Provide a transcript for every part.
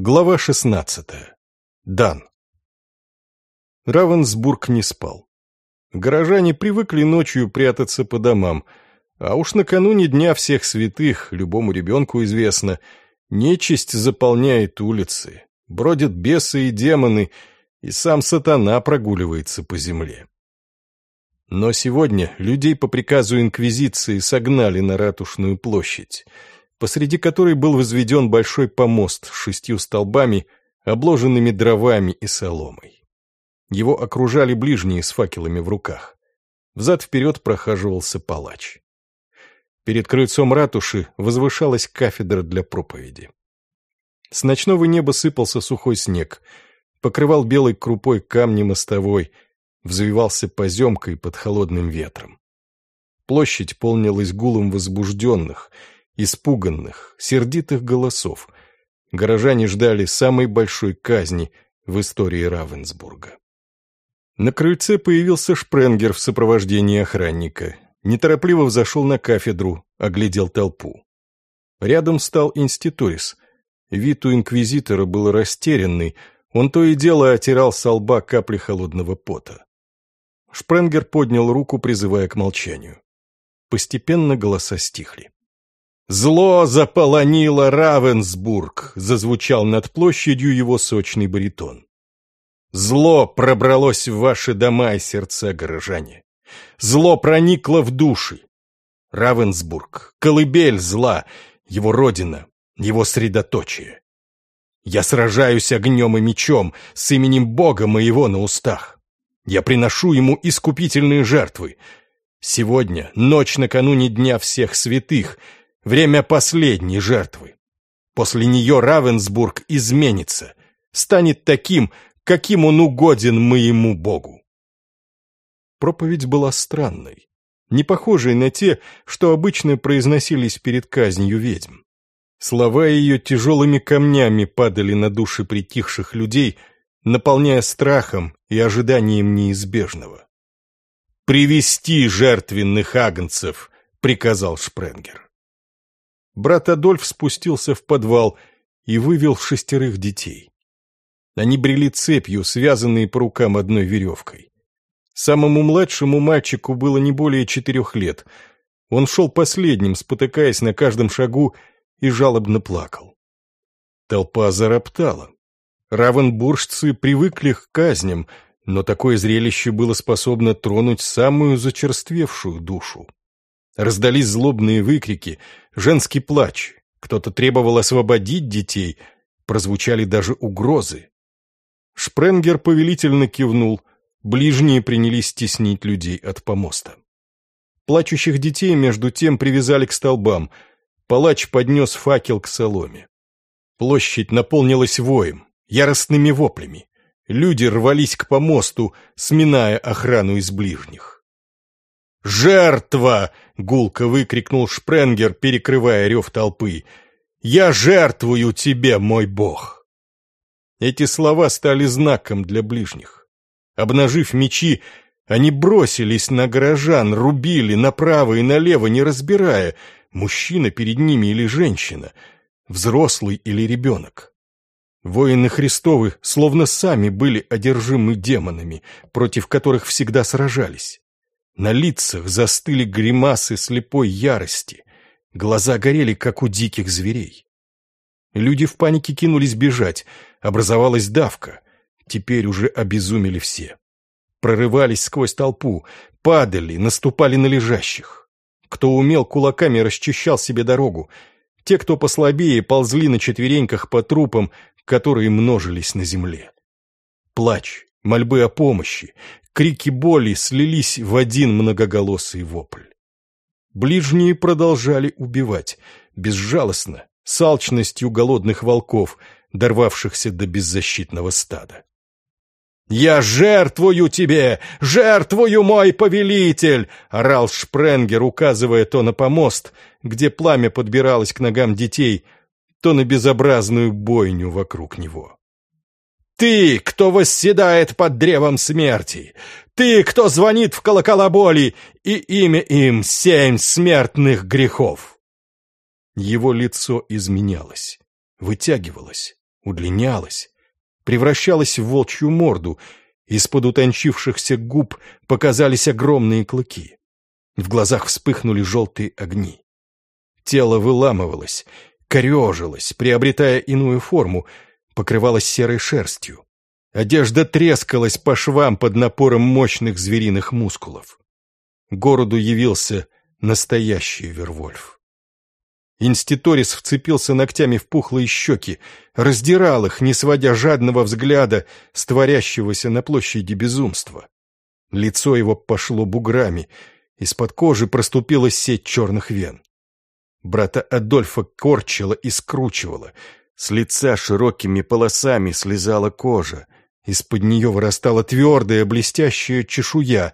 Глава 16. Дан. Равенсбург не спал. Горожане привыкли ночью прятаться по домам, а уж накануне Дня всех святых, любому ребенку известно, нечисть заполняет улицы, бродят бесы и демоны, и сам сатана прогуливается по земле. Но сегодня людей по приказу Инквизиции согнали на Ратушную площадь — посреди которой был возведен большой помост с шестью столбами, обложенными дровами и соломой. Его окружали ближние с факелами в руках. Взад-вперед прохаживался палач. Перед крыльцом ратуши возвышалась кафедра для проповеди. С ночного неба сыпался сухой снег, покрывал белой крупой камни мостовой, взвивался поземкой под холодным ветром. Площадь полнилась гулом возбужденных — испуганных, сердитых голосов. Горожане ждали самой большой казни в истории Равенсбурга. На крыльце появился Шпренгер в сопровождении охранника. Неторопливо взошел на кафедру, оглядел толпу. Рядом стал институрис. Вид у инквизитора был растерянный, он то и дело отирал со лба капли холодного пота. Шпренгер поднял руку, призывая к молчанию. Постепенно голоса стихли. «Зло заполонило Равенсбург!» — зазвучал над площадью его сочный баритон. «Зло пробралось в ваши дома и сердца, горожане! Зло проникло в души! Равенсбург, колыбель зла, его родина, его средоточие. Я сражаюсь огнем и мечом с именем Бога моего на устах. Я приношу ему искупительные жертвы. Сегодня, ночь накануне Дня всех святых — Время последней жертвы. После нее Равенсбург изменится, станет таким, каким он угоден моему Богу. Проповедь была странной, не похожей на те, что обычно произносились перед казнью ведьм. Слова ее тяжелыми камнями падали на души притихших людей, наполняя страхом и ожиданием неизбежного. «Привести жертвенных агнцев!» — приказал Шпренгер брат Адольф спустился в подвал и вывел шестерых детей. Они брели цепью, связанные по рукам одной веревкой. Самому младшему мальчику было не более четырех лет. Он шел последним, спотыкаясь на каждом шагу, и жалобно плакал. Толпа зароптала. Равенбуржцы привыкли к казням, но такое зрелище было способно тронуть самую зачерствевшую душу. Раздались злобные выкрики, женский плач. Кто-то требовал освободить детей. Прозвучали даже угрозы. Шпренгер повелительно кивнул. Ближние принялись стеснить людей от помоста. Плачущих детей между тем привязали к столбам. Палач поднес факел к соломе. Площадь наполнилась воем, яростными воплями. Люди рвались к помосту, сминая охрану из ближних. «Жертва!» — гулко выкрикнул Шпренгер, перекрывая рев толпы. «Я жертвую тебе, мой бог!» Эти слова стали знаком для ближних. Обнажив мечи, они бросились на горожан, рубили направо и налево, не разбирая, мужчина перед ними или женщина, взрослый или ребенок. Воины Христовы словно сами были одержимы демонами, против которых всегда сражались. На лицах застыли гримасы слепой ярости. Глаза горели, как у диких зверей. Люди в панике кинулись бежать. Образовалась давка. Теперь уже обезумели все. Прорывались сквозь толпу, падали, наступали на лежащих. Кто умел, кулаками расчищал себе дорогу. Те, кто послабее, ползли на четвереньках по трупам, которые множились на земле. Плач, мольбы о помощи, Крики боли слились в один многоголосый вопль. Ближние продолжали убивать, безжалостно, с алчностью голодных волков, дорвавшихся до беззащитного стада. «Я жертвую тебе! Жертвую, мой повелитель!» — орал Шпренгер, указывая то на помост, где пламя подбиралось к ногам детей, то на безобразную бойню вокруг него. Ты, кто восседает под древом смерти! Ты, кто звонит в колокола боли, и имя им семь смертных грехов!» Его лицо изменялось, вытягивалось, удлинялась, превращалась в волчью морду, из-под утончившихся губ показались огромные клыки. В глазах вспыхнули желтые огни. Тело выламывалось, корежилось, приобретая иную форму, покрывалось серой шерстью. Одежда трескалась по швам под напором мощных звериных мускулов. Городу явился настоящий Вервольф. Инститорис вцепился ногтями в пухлые щеки, раздирал их, не сводя жадного взгляда с творящегося на площади безумства. Лицо его пошло буграми — из-под кожи проступила сеть черных вен. Брата Адольфа корчило и скручивало. С лица широкими полосами слезала кожа. Из-под нее вырастала твердая блестящая чешуя.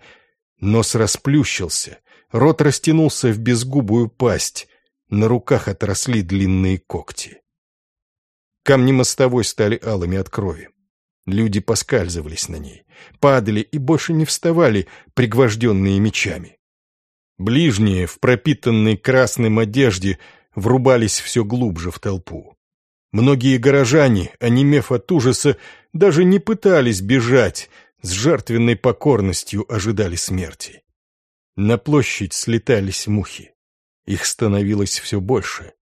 Нос расплющился, рот растянулся в безгубую пасть. На руках отросли длинные когти. Камни мостовой стали алыми от крови. Люди поскальзывались на ней, падали и больше не вставали, пригвожденные мечами. Ближние, в пропитанной красным одежде, врубались все глубже в толпу. Многие горожане, онемев от ужаса, даже не пытались бежать, с жертвенной покорностью ожидали смерти. На площадь слетались мухи. Их становилось все больше.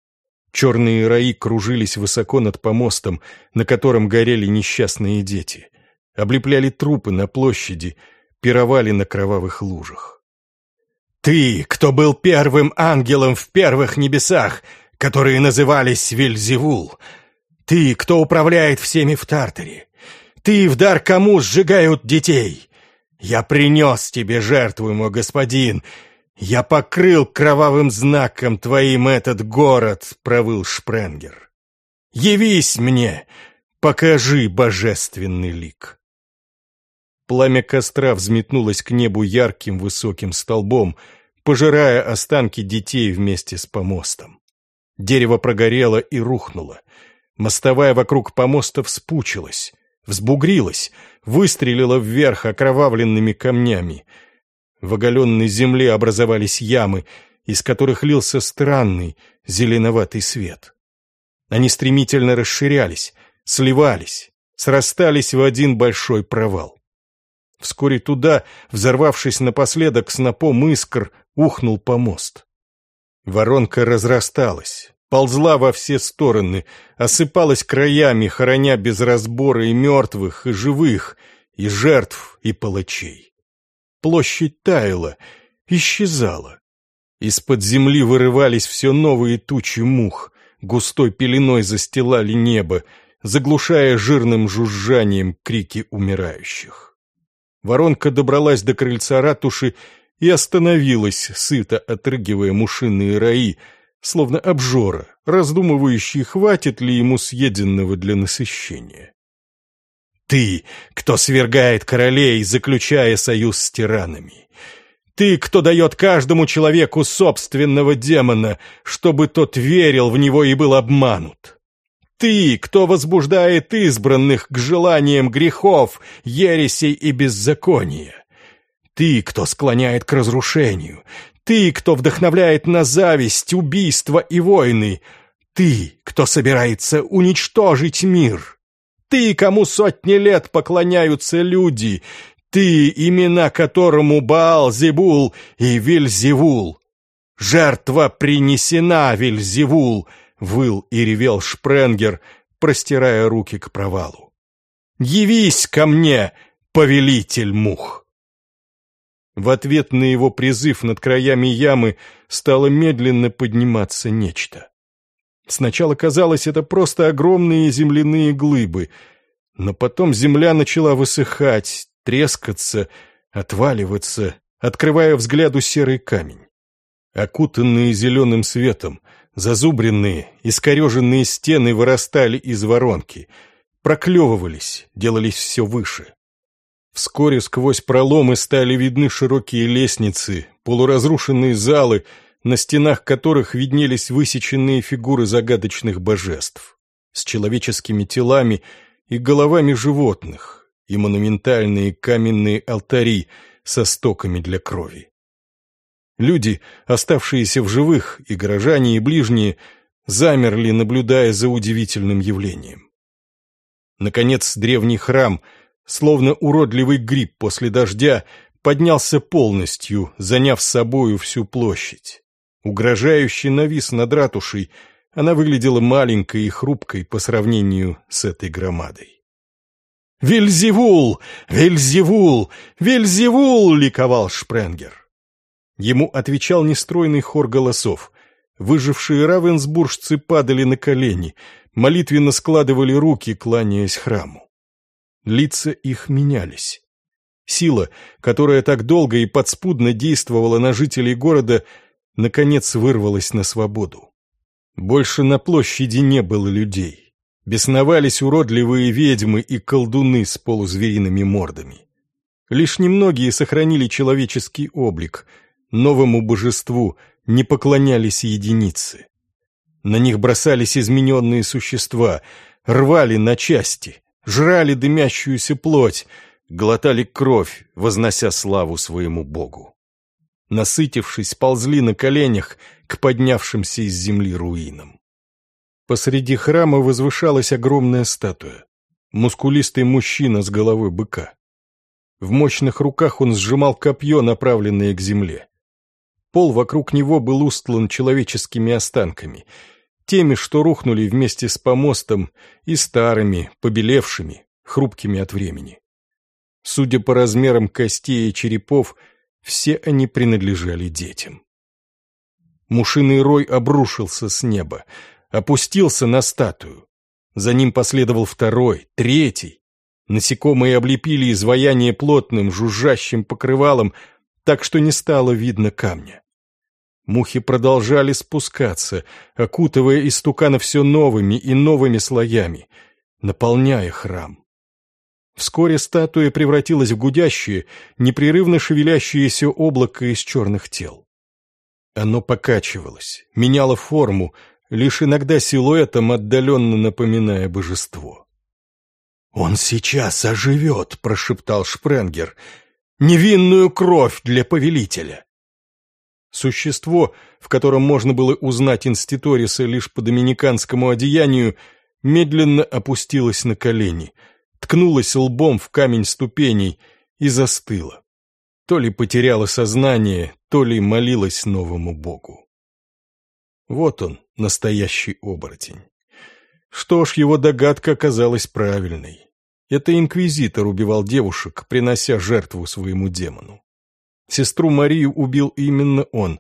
Черные раи кружились высоко над помостом, на котором горели несчастные дети. Облепляли трупы на площади, пировали на кровавых лужах. Ты, кто был первым ангелом в первых небесах, которые назывались Вельзевул. Ты, кто управляет всеми в Тартаре. Ты, в дар кому сжигают детей. Я принес тебе жертву, мой господин. Я покрыл кровавым знаком твоим этот город, провыл Шпренгер. Явись мне, покажи божественный лик. Пламя костра взметнулось к небу ярким высоким столбом, пожирая останки детей вместе с помостом. Дерево прогорело и рухнуло. Мостовая вокруг помоста вспучилась, взбугрилась, выстрелила вверх окровавленными камнями. В оголенной земле образовались ямы, из которых лился странный зеленоватый свет. Они стремительно расширялись, сливались, срастались в один большой провал. Вскоре туда, взорвавшись напоследок снопом искр, ухнул помост. Воронка разрасталась, ползла во все стороны, осыпалась краями, хороня без разбора и мертвых, и живых, и жертв, и палачей. Площадь таяла, исчезала. Из-под земли вырывались все новые тучи мух, густой пеленой застилали небо, заглушая жирным жужжанием крики умирающих. Воронка добралась до крыльца ратуши и остановилась, сыто отрыгивая мушиные раи, словно обжора, раздумывающий, хватит ли ему съеденного для насыщения. «Ты, кто свергает королей, заключая союз с тиранами!» Ты, кто дает каждому человеку собственного демона, чтобы тот верил в него и был обманут. Ты, кто возбуждает избранных к желаниям грехов, ересей и беззакония. Ты, кто склоняет к разрушению. Ты, кто вдохновляет на зависть, убийства и войны. Ты, кто собирается уничтожить мир. Ты, кому сотни лет поклоняются люди. Ты, имена которому Баал-Зебул и Вильзевул. Жертва принесена, Вильзевул — Выл и ревел Шпренгер, простирая руки к провалу. «Явись ко мне, повелитель мух!» В ответ на его призыв над краями ямы стало медленно подниматься нечто. Сначала казалось, это просто огромные земляные глыбы, но потом земля начала высыхать, трескаться, отваливаться, открывая взгляду серый камень. Окутанные зеленым светом, Зазубренные, искореженные стены вырастали из воронки, проклевывались, делались все выше. Вскоре сквозь проломы стали видны широкие лестницы, полуразрушенные залы, на стенах которых виднелись высеченные фигуры загадочных божеств с человеческими телами и головами животных, и монументальные каменные алтари со стоками для крови. Люди, оставшиеся в живых, и горожане, и ближние, замерли, наблюдая за удивительным явлением. Наконец, древний храм, словно уродливый гриб после дождя, поднялся полностью, заняв собою всю площадь. Угрожающе навис над ратушей, она выглядела маленькой и хрупкой по сравнению с этой громадой. «Вельзевул! Вельзевул! Вельзевул!» — ликовал Шпренгер. Ему отвечал нестройный хор голосов. Выжившие равенсбуржцы падали на колени, молитвенно складывали руки, кланяясь храму. Лица их менялись. Сила, которая так долго и подспудно действовала на жителей города, наконец вырвалась на свободу. Больше на площади не было людей. Бесновались уродливые ведьмы и колдуны с полузвериными мордами. Лишь немногие сохранили человеческий облик, новому божеству не поклонялись единицы. На них бросались измененные существа, рвали на части, жрали дымящуюся плоть, глотали кровь, вознося славу своему богу. Насытившись, ползли на коленях к поднявшимся из земли руинам. Посреди храма возвышалась огромная статуя. Мускулистый мужчина с головой быка. В мощных руках он сжимал копье, направленное к земле. Пол вокруг него был устлан человеческими останками, теми, что рухнули вместе с помостом, и старыми, побелевшими, хрупкими от времени. Судя по размерам костей и черепов, все они принадлежали детям. Мушиный рой обрушился с неба, опустился на статую. За ним последовал второй, третий. Насекомые облепили изваяние плотным, жужжащим покрывалом, так что не стало видно камня. Мухи продолжали спускаться, окутывая истукана все новыми и новыми слоями, наполняя храм. Вскоре статуя превратилась в гудящее, непрерывно шевелящееся облако из черных тел. Оно покачивалось, меняло форму, лишь иногда силуэтом отдаленно напоминая божество. «Он сейчас оживет», — прошептал Шпренгер, — «невинную кровь для повелителя». Существо, в котором можно было узнать инститориса лишь по доминиканскому одеянию, медленно опустилось на колени — ткнулась лбом в камень ступеней и застыла. То ли потеряла сознание, то ли молилась новому богу. Вот он, настоящий оборотень. Что ж, его догадка оказалась правильной. Это инквизитор убивал девушек, принося жертву своему демону. Сестру Марию убил именно он.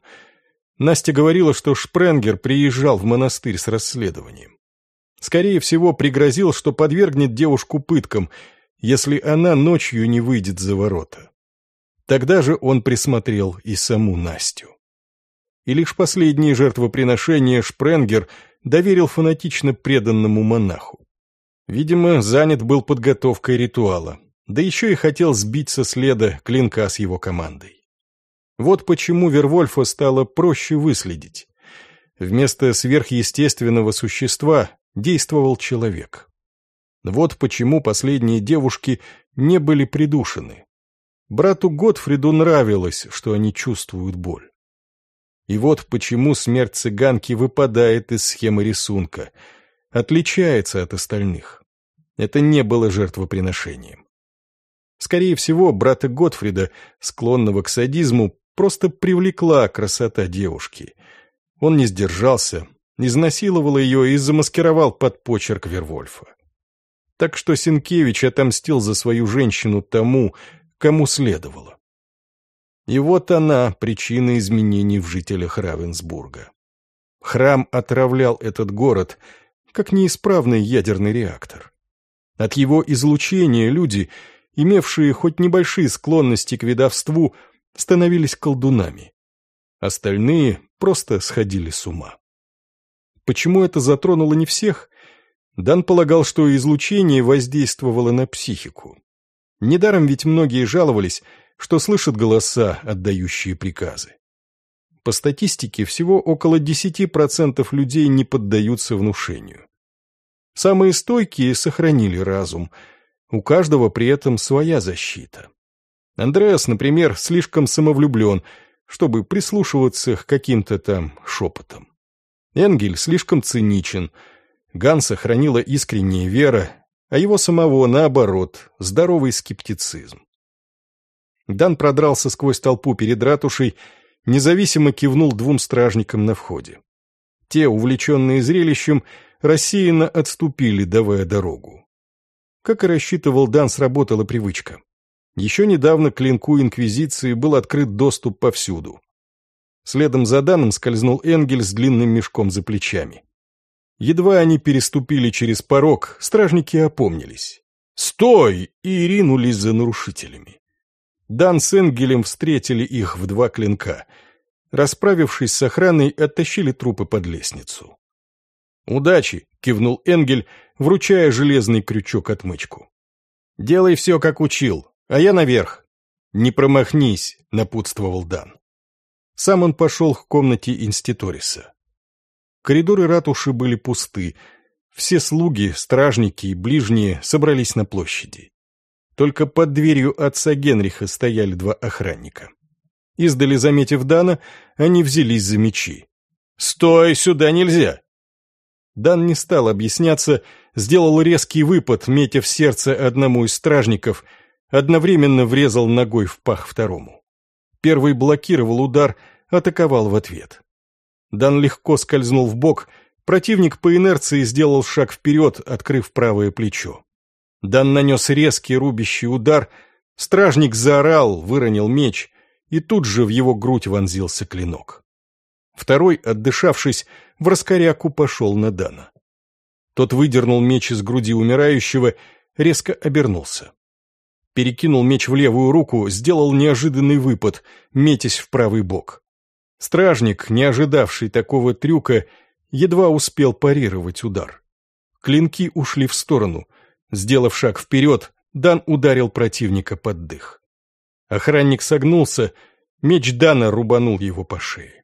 Настя говорила, что Шпренгер приезжал в монастырь с расследованием. Скорее всего, пригрозил, что подвергнет девушку пыткам, если она ночью не выйдет за ворота. Тогда же он присмотрел и саму Настю. И лишь последние жертвоприношения Шпренгер доверил фанатично преданному монаху. Видимо, занят был подготовкой ритуала, да еще и хотел сбить со следа клинка с его командой. Вот почему Вервольфа стало проще выследить. Вместо сверхъестественного существа действовал человек. Вот почему последние девушки не были придушены. Брату Готфриду нравилось, что они чувствуют боль. И вот почему смерть цыганки выпадает из схемы рисунка, отличается от остальных. Это не было жертвоприношением. Скорее всего, брата Готфрида, склонного к садизму, просто привлекла красота девушки. Он не сдержался, изнасиловал ее и замаскировал под почерк Вервольфа. Так что Сенкевич отомстил за свою женщину тому, кому следовало. И вот она, причина изменений в жителях Равенсбурга. Храм отравлял этот город, как неисправный ядерный реактор. От его излучения люди, имевшие хоть небольшие склонности к ведовству, становились колдунами. Остальные просто сходили с ума. Почему это затронуло не всех? Дан полагал, что излучение воздействовало на психику. Недаром ведь многие жаловались, что слышат голоса, отдающие приказы. По статистике, всего около 10% людей не поддаются внушению. Самые стойкие сохранили разум. У каждого при этом своя защита. Андреас, например, слишком самовлюблен, чтобы прислушиваться к каким-то там шепотам. Энгель слишком циничен. Ганса хранила искренняя вера, а его самого, наоборот, здоровый скептицизм. Дан продрался сквозь толпу перед ратушей, независимо кивнул двум стражникам на входе. Те, увлеченные зрелищем, рассеянно отступили, давая дорогу. Как и рассчитывал Дан, сработала привычка. Еще недавно клинку Инквизиции был открыт доступ повсюду. Следом за Даном скользнул Энгель с длинным мешком за плечами. Едва они переступили через порог, стражники опомнились. «Стой!» и ринулись за нарушителями. Дан с Энгелем встретили их в два клинка. Расправившись с охраной, оттащили трупы под лестницу. «Удачи!» — кивнул Энгель, вручая железный крючок-отмычку. «Делай все, как учил, а я наверх». «Не промахнись», — напутствовал Дан. Сам он пошел к комнате инститориса. Коридоры ратуши были пусты. Все слуги, стражники и ближние собрались на площади. Только под дверью отца Генриха стояли два охранника. Издали заметив Дана, они взялись за мечи. «Стой, сюда нельзя!» Дан не стал объясняться, сделал резкий выпад, метя в сердце одному из стражников, одновременно врезал ногой в пах второму. Первый блокировал удар, атаковал в ответ. Дан легко скользнул в бок, противник по инерции сделал шаг вперед, открыв правое плечо. Дан нанес резкий рубящий удар, стражник заорал, выронил меч, и тут же в его грудь вонзился клинок. Второй, отдышавшись, в раскоряку пошел на Дана. Тот выдернул меч из груди умирающего, резко обернулся. Перекинул меч в левую руку, сделал неожиданный выпад, метясь в правый бок. Стражник, не ожидавший такого трюка, едва успел парировать удар. Клинки ушли в сторону — Сделав шаг вперед, Дан ударил противника под дых. Охранник согнулся, меч Дана рубанул его по шее.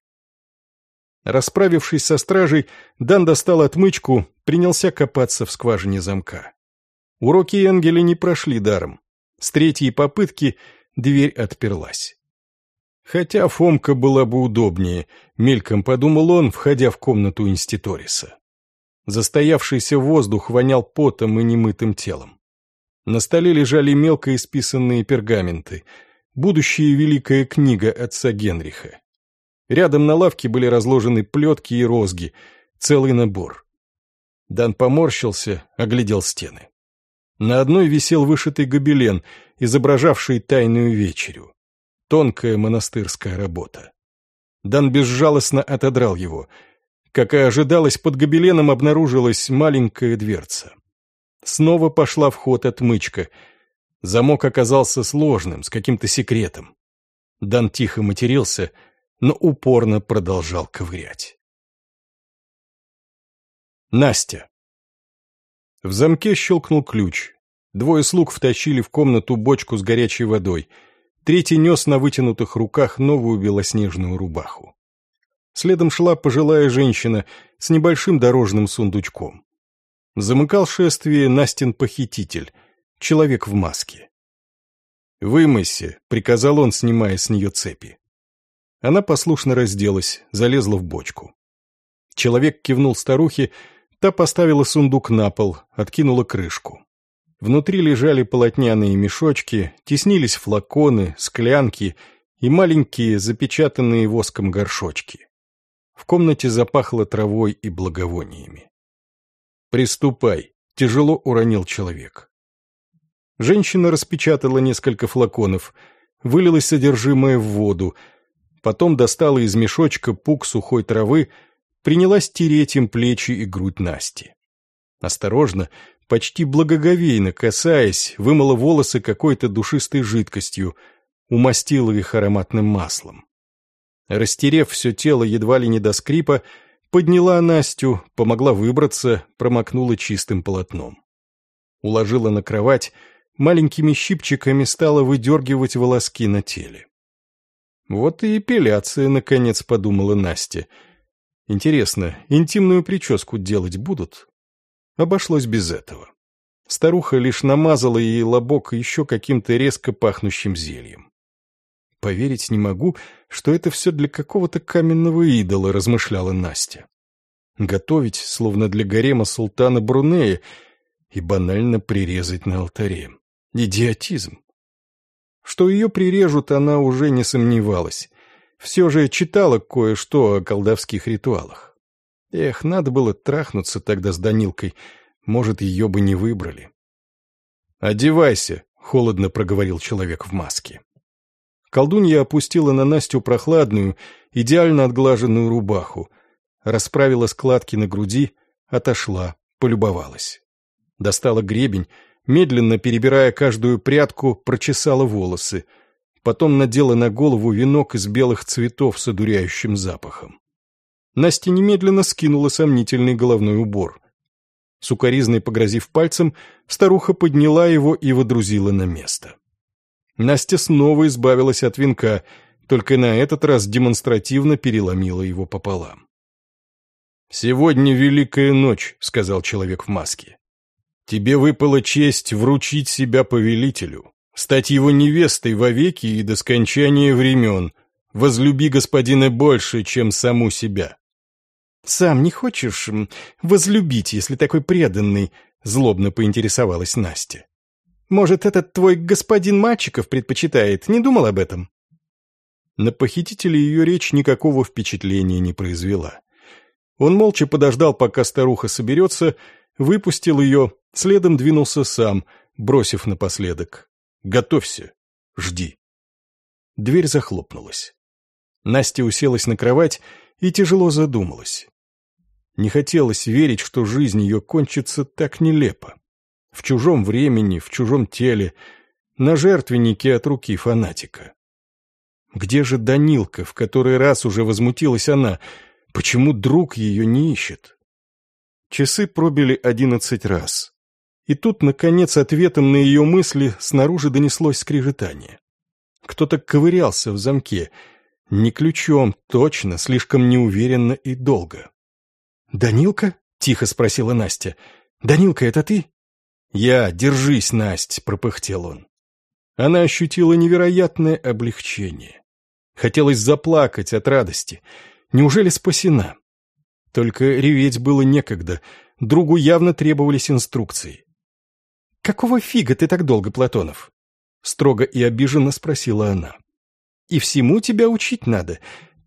Расправившись со стражей, Дан достал отмычку, принялся копаться в скважине замка. Уроки Энгеля не прошли даром. С третьей попытки дверь отперлась. Хотя Фомка была бы удобнее, мельком подумал он, входя в комнату инститориса. Застоявшийся воздух вонял потом и немытым телом. На столе лежали мелко исписанные пергаменты. Будущая великая книга отца Генриха. Рядом на лавке были разложены плетки и розги. Целый набор. Дан поморщился, оглядел стены. На одной висел вышитый гобелен, изображавший тайную вечерю. Тонкая монастырская работа. Дан безжалостно отодрал его — как и ожидалось, под гобеленом обнаружилась маленькая дверца. Снова пошла в ход отмычка. Замок оказался сложным, с каким-то секретом. Дан тихо матерился, но упорно продолжал ковырять. Настя. В замке щелкнул ключ. Двое слуг втащили в комнату бочку с горячей водой. Третий нес на вытянутых руках новую белоснежную рубаху. Следом шла пожилая женщина с небольшим дорожным сундучком. Замыкал шествие Настин похититель, человек в маске. «Вымойся», — приказал он, снимая с нее цепи. Она послушно разделась, залезла в бочку. Человек кивнул старухе, та поставила сундук на пол, откинула крышку. Внутри лежали полотняные мешочки, теснились флаконы, склянки и маленькие запечатанные воском горшочки. В комнате запахло травой и благовониями. «Приступай», — тяжело уронил человек. Женщина распечатала несколько флаконов, вылила содержимое в воду, потом достала из мешочка пук сухой травы, принялась тереть им плечи и грудь Насти. Осторожно, почти благоговейно касаясь, вымыла волосы какой-то душистой жидкостью, умастила их ароматным маслом. Растерев все тело едва ли не до скрипа, подняла Настю, помогла выбраться, промокнула чистым полотном. Уложила на кровать, маленькими щипчиками стала выдергивать волоски на теле. Вот и эпиляция, наконец, подумала Настя. Интересно, интимную прическу делать будут? Обошлось без этого. Старуха лишь намазала ей лобок еще каким-то резко пахнущим зельем. Поверить не могу, что это все для какого-то каменного идола, размышляла Настя. Готовить, словно для гарема султана Брунея, и банально прирезать на алтаре. Идиотизм. Что ее прирежут, она уже не сомневалась. Все же читала кое-что о колдовских ритуалах. Эх, надо было трахнуться тогда с Данилкой, может, ее бы не выбрали. «Одевайся», — холодно проговорил человек в маске. Колдунья опустила на Настю прохладную, идеально отглаженную рубаху, расправила складки на груди, отошла, полюбовалась. Достала гребень, медленно перебирая каждую прядку, прочесала волосы, потом надела на голову венок из белых цветов с одуряющим запахом. Настя немедленно скинула сомнительный головной убор. Сукаризной погрозив пальцем, старуха подняла его и водрузила на место. Настя снова избавилась от венка, только на этот раз демонстративно переломила его пополам. «Сегодня Великая ночь», — сказал человек в маске. «Тебе выпала честь вручить себя повелителю, стать его невестой вовеки и до скончания времен. Возлюби господина больше, чем саму себя». «Сам не хочешь возлюбить, если такой преданный?» — злобно поинтересовалась Настя. Может, этот твой господин Мальчиков предпочитает? Не думал об этом?» На похитителя ее речь никакого впечатления не произвела. Он молча подождал, пока старуха соберется, выпустил ее, следом двинулся сам, бросив напоследок. «Готовься, жди». Дверь захлопнулась. Настя уселась на кровать и тяжело задумалась. Не хотелось верить, что жизнь ее кончится так нелепо в чужом времени, в чужом теле, на жертвеннике от руки фанатика. Где же Данилка, в который раз уже возмутилась она? Почему друг ее не ищет? Часы пробили одиннадцать раз. И тут, наконец, ответом на ее мысли снаружи донеслось скрежетание. Кто-то ковырялся в замке. Не ключом, точно, слишком неуверенно и долго. «Данилка?» — тихо спросила Настя. «Данилка, это ты?» «Я, держись, Насть!» — пропыхтел он. Она ощутила невероятное облегчение. Хотелось заплакать от радости. Неужели спасена? Только реветь было некогда. Другу явно требовались инструкции. «Какого фига ты так долго, Платонов?» Строго и обиженно спросила она. «И всему тебя учить надо.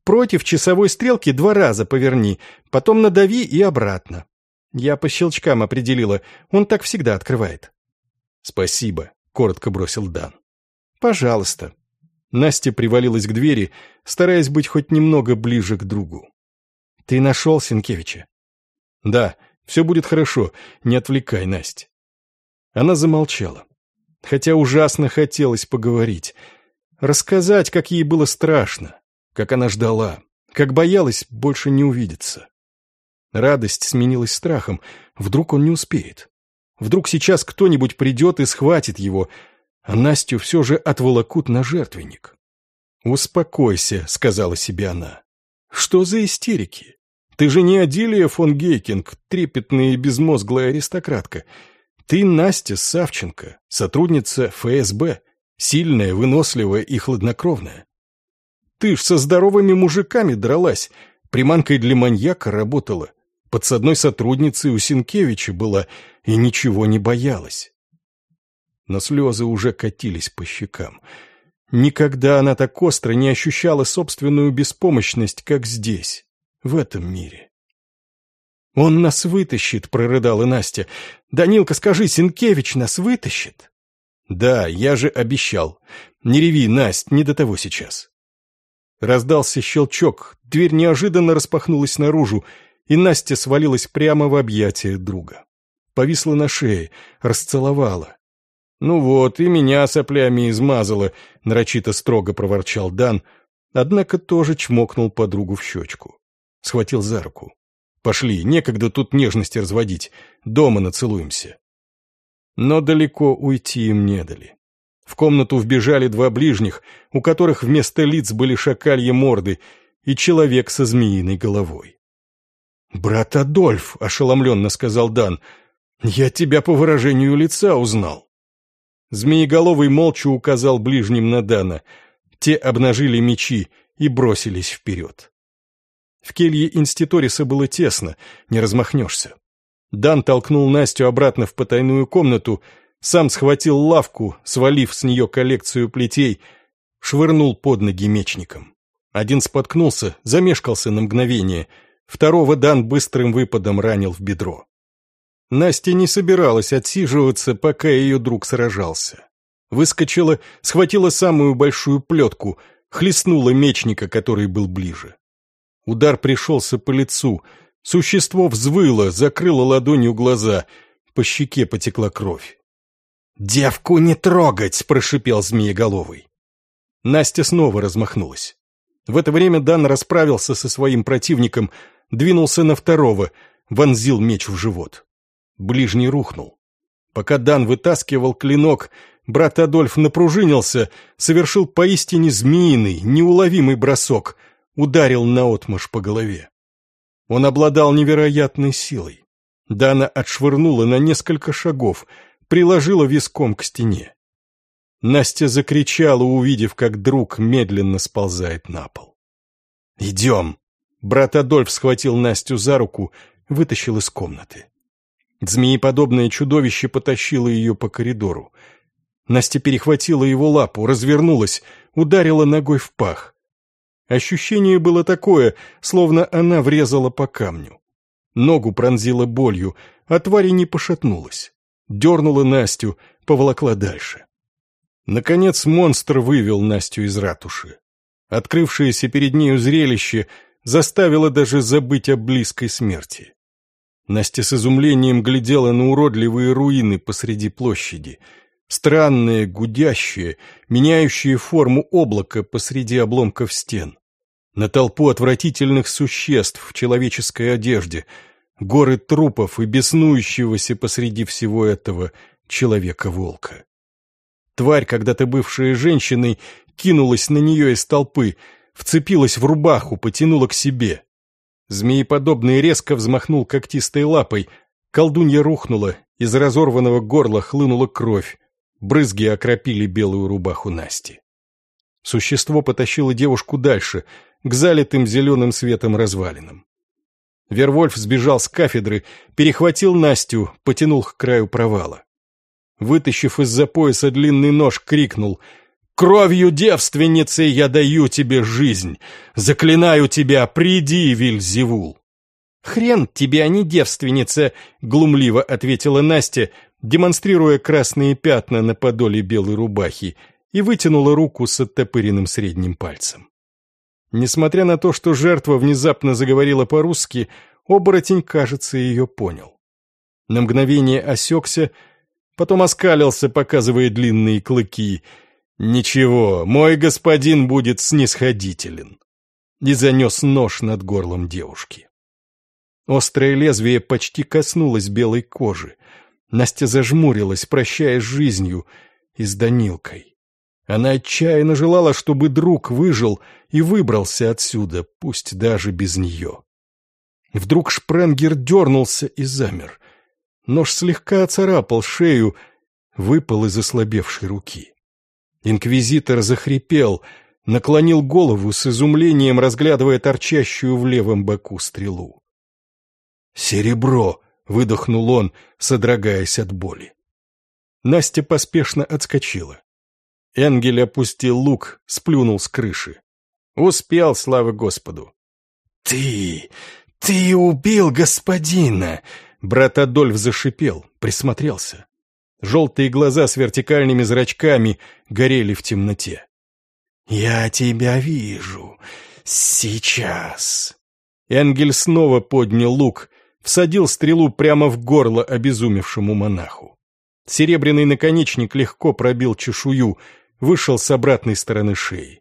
Против часовой стрелки два раза поверни, потом надави и обратно. Я по щелчкам определила, он так всегда открывает. Спасибо, коротко бросил Дан. Пожалуйста. Настя привалилась к двери, стараясь быть хоть немного ближе к другу. Ты нашел Сенкевича? Да, все будет хорошо, не отвлекай, Настя. Она замолчала. Хотя ужасно хотелось поговорить. Рассказать, как ей было страшно, как она ждала, как боялась больше не увидеться. Радость сменилась страхом. Вдруг он не успеет. Вдруг сейчас кто-нибудь придет и схватит его, а Настю все же отволокут на жертвенник. «Успокойся», — сказала себе она. «Что за истерики? Ты же не Адилия фон Гейкинг, трепетная и безмозглая аристократка. Ты Настя Савченко, сотрудница ФСБ, сильная, выносливая и хладнокровная. Ты ж со здоровыми мужиками дралась, приманкой для маньяка работала, подсадной сотрудницей у Синкевича была и ничего не боялась. Но слезы уже катились по щекам. Никогда она так остро не ощущала собственную беспомощность, как здесь, в этом мире. «Он нас вытащит», — прорыдала Настя. «Данилка, скажи, Синкевич нас вытащит?» «Да, я же обещал. Не реви, Насть, не до того сейчас». Раздался щелчок, дверь неожиданно распахнулась наружу, и Настя свалилась прямо в объятия друга. Повисла на шее, расцеловала. «Ну вот, и меня соплями измазала», — нарочито строго проворчал Дан, однако тоже чмокнул подругу в щечку. Схватил за руку. «Пошли, некогда тут нежности разводить, дома нацелуемся». Но далеко уйти им не дали. В комнату вбежали два ближних, у которых вместо лиц были шакальи морды и человек со змеиной головой. «Брат Адольф», — ошеломленно сказал Дан, — «я тебя по выражению лица узнал». Змееголовый молча указал ближним на Дана. Те обнажили мечи и бросились вперед. В келье инститориса было тесно, не размахнешься. Дан толкнул Настю обратно в потайную комнату, сам схватил лавку, свалив с нее коллекцию плетей, швырнул под ноги мечникам. Один споткнулся, замешкался на мгновение, второго Дан быстрым выпадом ранил в бедро. Настя не собиралась отсиживаться, пока ее друг сражался. Выскочила, схватила самую большую плетку, хлестнула мечника, который был ближе. Удар пришелся по лицу, существо взвыло, закрыло ладонью глаза, по щеке потекла кровь. «Девку не трогать!» – прошипел змееголовый. Настя снова размахнулась. В это время Дан расправился со своим противником, двинулся на второго, вонзил меч в живот. Ближний рухнул. Пока Дан вытаскивал клинок, брат Адольф напружинился, совершил поистине змеиный, неуловимый бросок, ударил наотмашь по голове. Он обладал невероятной силой. Дана отшвырнула на несколько шагов, приложила виском к стене. Настя закричала, увидев, как друг медленно сползает на пол. «Идем!» Брат Адольф схватил Настю за руку, вытащил из комнаты. Змееподобное чудовище потащило ее по коридору. Настя перехватила его лапу, развернулась, ударила ногой в пах. Ощущение было такое, словно она врезала по камню. Ногу пронзила болью, а тварь не пошатнулась. Дернула Настю, поволокла дальше. Наконец монстр вывел Настю из ратуши. Открывшееся перед нею зрелище заставило даже забыть о близкой смерти. Настя с изумлением глядела на уродливые руины посреди площади, странные, гудящие, меняющие форму облака посреди обломков стен, на толпу отвратительных существ в человеческой одежде, горы трупов и беснующегося посреди всего этого человека-волка. Тварь, когда-то бывшая женщиной, кинулась на нее из толпы, вцепилась в рубаху, потянула к себе. Змееподобный резко взмахнул когтистой лапой, колдунья рухнула, из разорванного горла хлынула кровь, брызги окропили белую рубаху Насти. Существо потащило девушку дальше, к залитым зеленым светом развалинам. Вервольф сбежал с кафедры, перехватил Настю, потянул к краю провала. Вытащив из-за пояса длинный нож, крикнул «Кровью девственницы я даю тебе жизнь! Заклинаю тебя, приди, Вильзевул!» «Хрен тебе, а не девственница!» — глумливо ответила Настя, демонстрируя красные пятна на подоле белой рубахи, и вытянула руку с оттопыренным средним пальцем. Несмотря на то, что жертва внезапно заговорила по-русски, оборотень, кажется, ее понял. На мгновение осекся — потом оскалился, показывая длинные клыки. «Ничего, мой господин будет снисходителен», и занес нож над горлом девушки. Острое лезвие почти коснулось белой кожи. Настя зажмурилась, прощаясь с жизнью и с Данилкой. Она отчаянно желала, чтобы друг выжил и выбрался отсюда, пусть даже без нее. Вдруг Шпренгер дернулся и замер. Нож слегка оцарапал шею, выпал из ослабевшей руки. Инквизитор захрипел, наклонил голову с изумлением, разглядывая торчащую в левом боку стрелу. «Серебро!» — выдохнул он, содрогаясь от боли. Настя поспешно отскочила. Энгель опустил лук, сплюнул с крыши. Успел, слава Господу. «Ты! Ты убил господина!» Брат Адольф зашипел, присмотрелся. Желтые глаза с вертикальными зрачками горели в темноте. «Я тебя вижу. Сейчас». Энгель снова поднял лук, всадил стрелу прямо в горло обезумевшему монаху. Серебряный наконечник легко пробил чешую, вышел с обратной стороны шеи.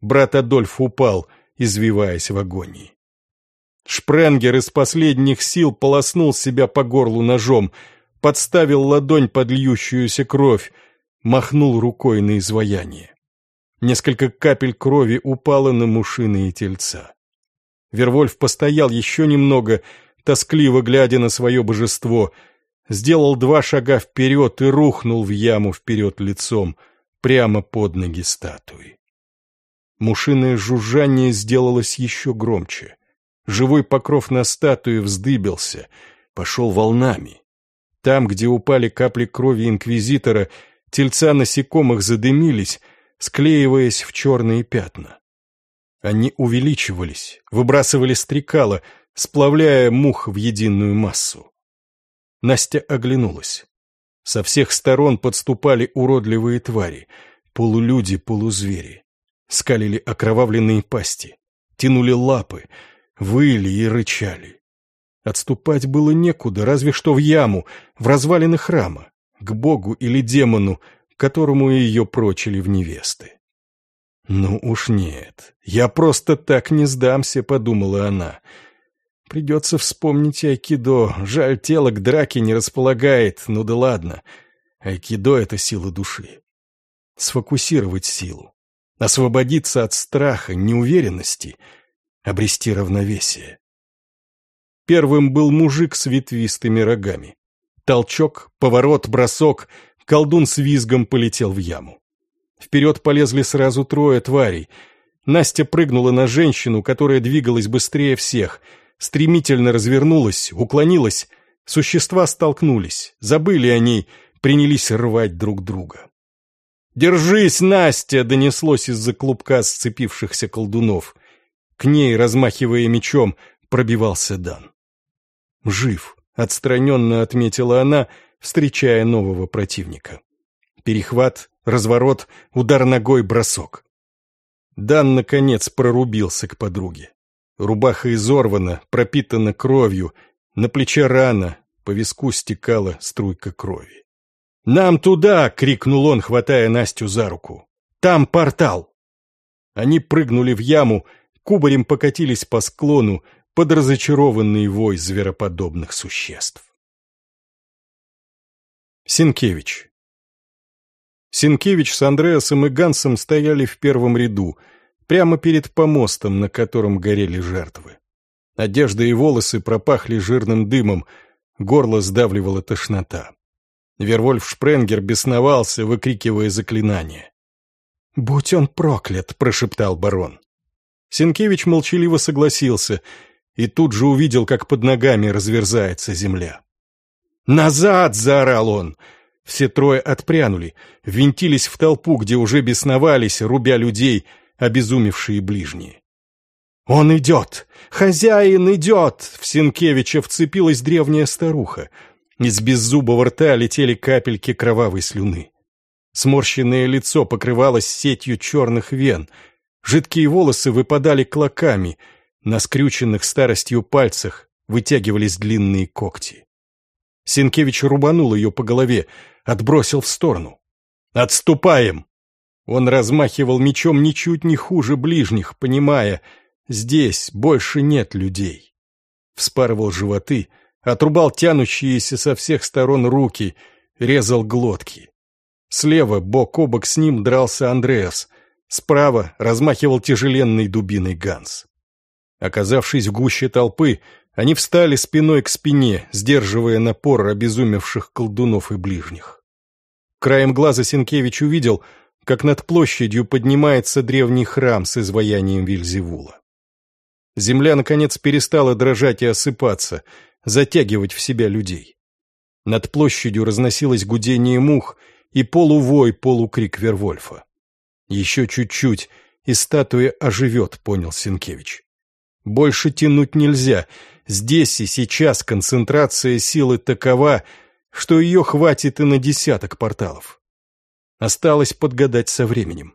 Брат Адольф упал, извиваясь в агонии. Шпренгер из последних сил полоснул себя по горлу ножом, подставил ладонь под льющуюся кровь, махнул рукой на изваяние. Несколько капель крови упало на мушиные тельца. Вервольф постоял еще немного, тоскливо глядя на свое божество, сделал два шага вперед и рухнул в яму вперед лицом, прямо под ноги статуи. Мушиное жужжание сделалось еще громче. Живой покров на статуе вздыбился. пошел волнами. Там, где упали капли крови инквизитора, тельца насекомых задымились, склеиваясь в черные пятна. Они увеличивались, выбрасывали стрекала, сплавляя мух в единую массу. Настя оглянулась. Со всех сторон подступали уродливые твари, полулюди, полузвери. Скалили окровавленные пасти, тянули лапы, выли и рычали. Отступать было некуда, разве что в яму, в развалины храма, к богу или демону, которому ее прочили в невесты. «Ну уж нет, я просто так не сдамся», — подумала она. «Придется вспомнить айкидо. Жаль, тело к драке не располагает. Ну да ладно. Айкидо — это сила души. Сфокусировать силу. Освободиться от страха, неуверенности. Обрести равновесие. Первым был мужик с ветвистыми рогами. Толчок, поворот, бросок. Колдун с визгом полетел в яму. Вперед полезли сразу трое тварей. Настя прыгнула на женщину, которая двигалась быстрее всех. Стремительно развернулась, уклонилась. Существа столкнулись, забыли о ней, принялись рвать друг друга. «Держись, Настя!» — донеслось из-за клубка сцепившихся колдунов. К ней, размахивая мечом, пробивался Дан. «Жив», — отстраненно отметила она, встречая нового противника. Перехват, разворот, удар ногой, бросок. Дан, наконец, прорубился к подруге. Рубаха изорвана, пропитана кровью, на плече рана, по виску стекала струйка крови. «Нам туда!» — крикнул он, хватая Настю за руку. «Там портал!» Они прыгнули в яму, кубарем покатились по склону под разочарованный вой звероподобных существ. Синкевич Синкевич с Андреасом и Гансом стояли в первом ряду, прямо перед помостом, на котором горели жертвы. Одежда и волосы пропахли жирным дымом, горло сдавливала тошнота. Вервольф Шпренгер бесновался, выкрикивая заклинания. «Будь он проклят!» — прошептал барон. Синкевич молчаливо согласился и тут же увидел, как под ногами разверзается земля. «Назад!» — заорал он. Все трое отпрянули, винтились в толпу, где уже бесновались, рубя людей, обезумевшие ближние. «Он идет! Хозяин идет!» В Сенкевича вцепилась древняя старуха. Из беззубого рта летели капельки кровавой слюны. Сморщенное лицо покрывалось сетью черных вен. Жидкие волосы выпадали клоками. На скрюченных старостью пальцах вытягивались длинные когти. Сенкевич рубанул ее по голове, отбросил в сторону. «Отступаем!» Он размахивал мечом ничуть не хуже ближних, понимая, здесь больше нет людей. Вспарывал животы, отрубал тянущиеся со всех сторон руки, резал глотки. Слева, бок о бок с ним, дрался Андреас. Справа размахивал тяжеленной дубиной Ганс. Оказавшись в гуще толпы, они встали спиной к спине, сдерживая напор обезумевших колдунов и ближних. Краем глаза Сенкевич увидел, как над площадью поднимается древний храм с изваянием Вильзевула. Земля, наконец, перестала дрожать и осыпаться, затягивать в себя людей. Над площадью разносилось гудение мух и полувой полукрик Вервольфа. Еще чуть-чуть, и статуя оживет, понял Сенкевич. Больше тянуть нельзя. Здесь и сейчас концентрация силы такова, что ее хватит и на десяток порталов. Осталось подгадать со временем.